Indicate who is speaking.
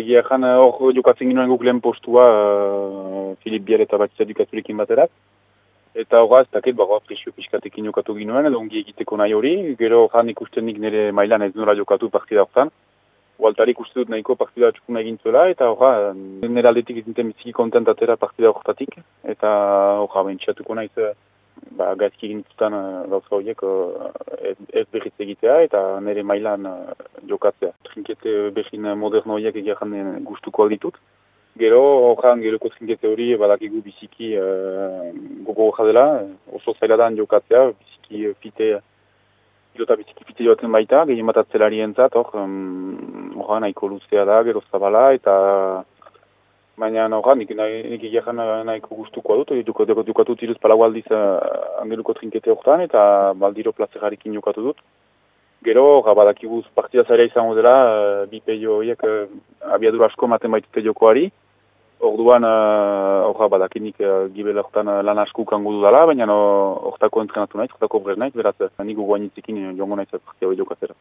Speaker 1: Egia jan, hor jokatzen ginoen guk lehen postua uh, Filip Biel eta Batista dukaturekin baterat. Eta horra, ez dakit, bagoa presio piskatekin jokatu ginoen, edo ongi egiteko nahi hori. Gero jan ikusten nik nire mailan ez nola jokatu partida horretan. Waltarik uste dut nahiko partida txukuna egin eta horra, nire aldetik izinten biziki kontentatera partida horretatik. Eta horra, bentxatuko nahi ze, ba, gaizki egin zutan gauza horiek ez, ez egitea eta nire mailan jokatzea. Trinkete behin moderno horiek egeran gustuko alditut. Gero, horrean, geroko trinkete hori badakigu biziki uh, gogo dela, oso zailadan jokatzea, biziki fite pilota biziki fite joatzen baita, gehien bat atzelari entzat, hor, um, nahiko luzea da, gero zabala, eta baina horra, nik, nik egiakan nahiko guztuko dut, dukatu duk, duk, duk, tiruz palau aldiz uh, angeluko trinkete horretan, eta baldiro plazerarekin jokatu dut. Gero, badakibuz partida zaila izango dela, uh, bi peio horiek uh, abiadura asko maten baitute jokoari, Orduan, uh, badakinik uh, gibel horretan uh, lan asko kangu dudala, baina horretako entrenatu nahi, horretako brez nahi, beraz, uh, nik guainitzekin jongo nahi partia hori jokatzera.